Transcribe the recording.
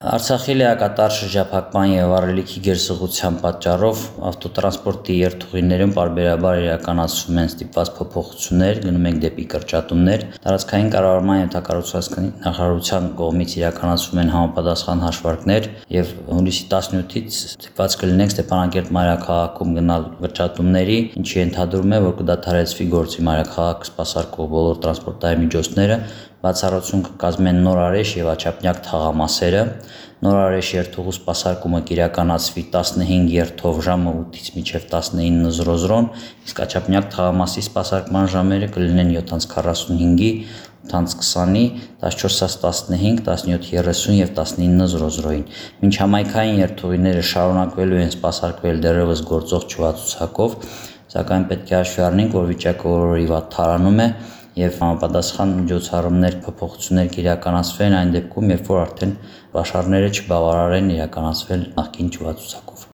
Արցախի լիակատար շրջափակման եւ առելիքի գերսղության պատճառով ավտոտրանսպորտի երթուղիներում պարբերաբար իրականացվում են ստիպված փոփոխություններ, գնում ենք դեպի կրճատումներ։ Տարածքային կառավարման եւ թակառուցվածքի նախարարության կողմից իրականացվում են համապատասխան հաշվարկներ եւ հունիսի 17-ից ստիպված կլինենք Ստեփանակերտ մայրաքաղաքում գնալ կրճատումների, ինչը ենթադրում է, որ կդադարեցվի գործի մայրաքաղաք սպասարկող բոլոր տրանսպորտային միջոցները, բացառություն կկազմեն Նորարեշ եւ Աչափնյակ թաղամասերը։ Նորարեշ երթուղու սպասարկումը կիրականացվի 15 երթով ժամը 8-ից մինչև 19:00, իսկ Աչափնյակ թաղամասի սպասարկման ժամերը կլինեն 7:45-ի, 8:20-ի, 14:15, 17:30 եւ 19:00-ին։ Մինչհամայնքային երթուղիները շարունակվելու են սպասարկվել դեռևս գործող չվացուցակով, սակայն պետք է հաշվի առնենք, որ վիճակը օր-օրի վատ թարանում է եւ համապատասխան միջոցառումներ, փոփոխություններ կիրականացվեն այն դեպքում, երբ որ արդեն վաշարները չբավարարեն իրականացվել նախկին չվացուցակով։